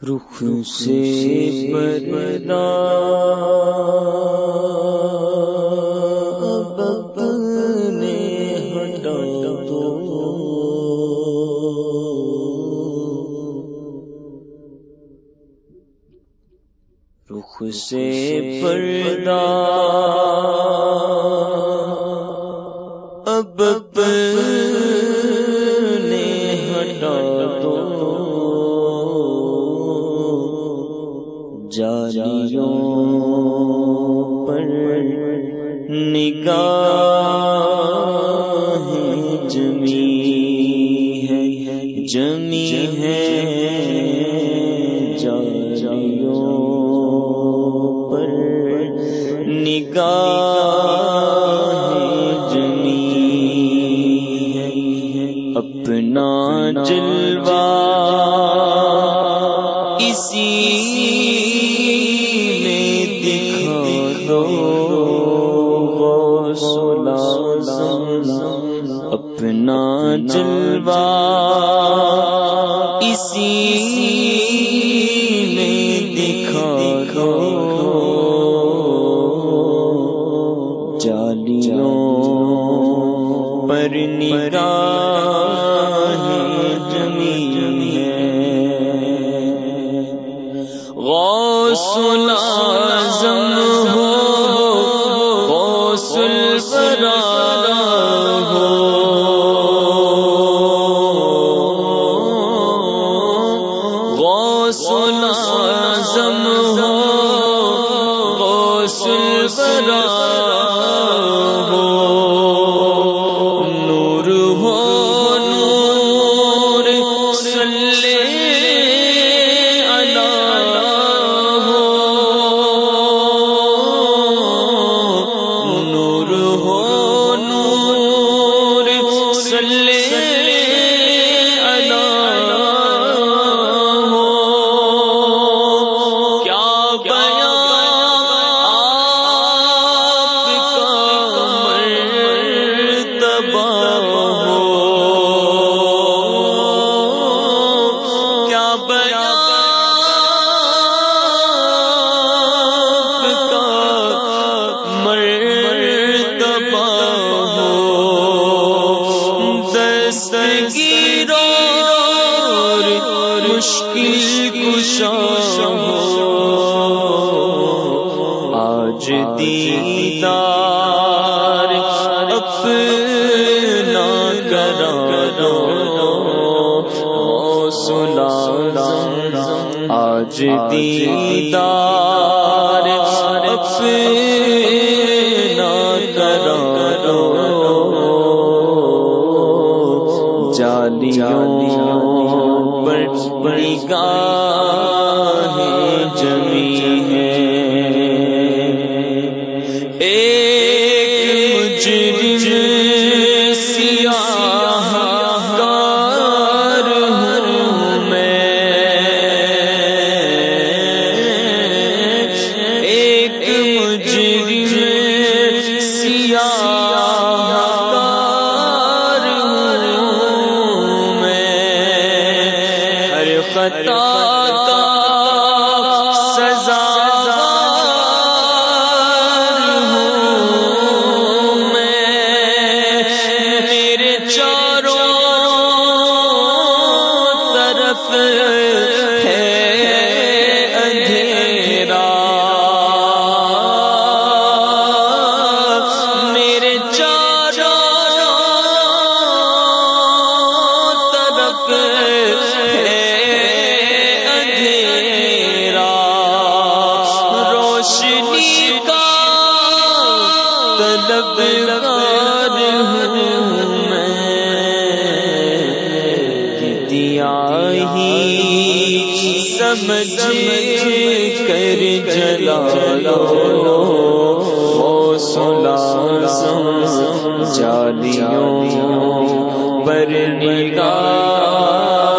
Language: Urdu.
رخ سے ہٹا دو رخ سے پردہ اب اپنے ہٹا دو نگاہ جمی ہے جمی ہے جالیوں پر۔ نگاہ جمی ہے اپنا جلوہ اسی جلوہ اسی میں دکھا دو جالیوں پر نگاہ جمی ہے۔ غوث العظم غوث ہو نور ہو نور صلی علی ہو نور ہو نور صلی مشکل کشا ہو۔ آج دیدار اپنا کرا سلا آج دیدار اپنا کرا دو جالیوں بڑی گاہ جمی ہے اے سمجھ کر جلا لو سلا سم جالیوں پر نگاہ